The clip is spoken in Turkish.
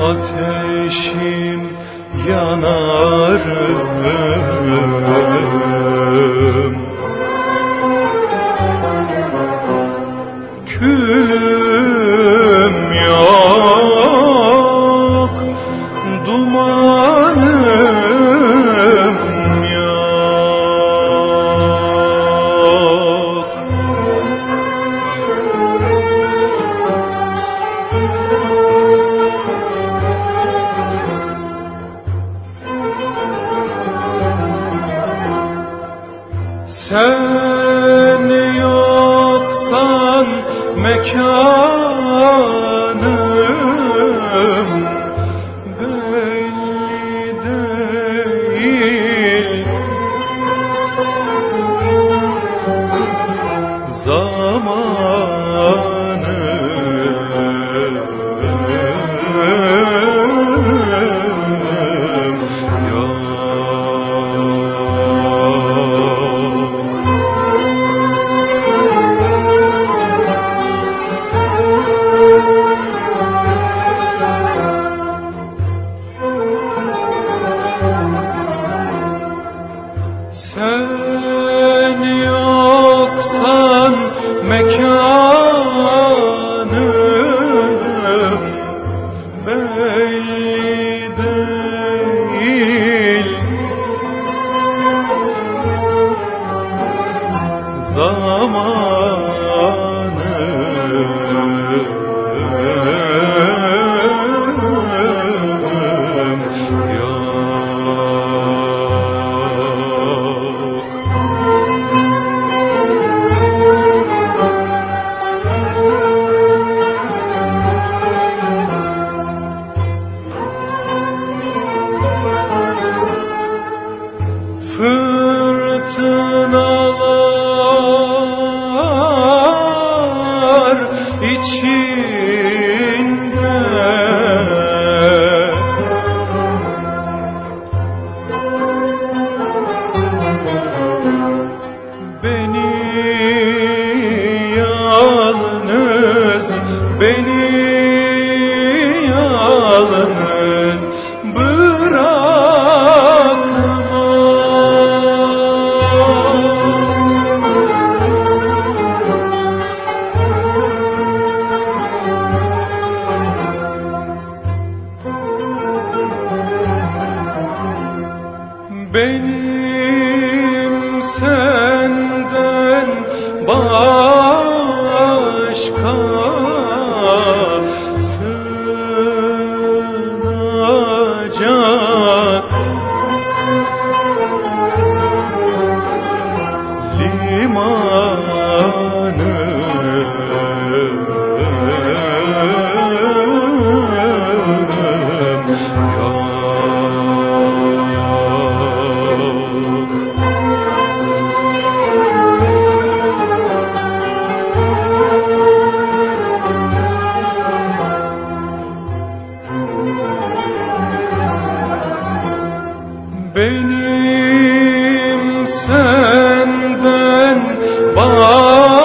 ateşim yanarım Sen yoksan mekanım Sen yoksan mekanım belli değil. Zamanım Fırtınalar içinde. Beni yalnız, beni Benim senden başka sığınacak limanım Benim senden başka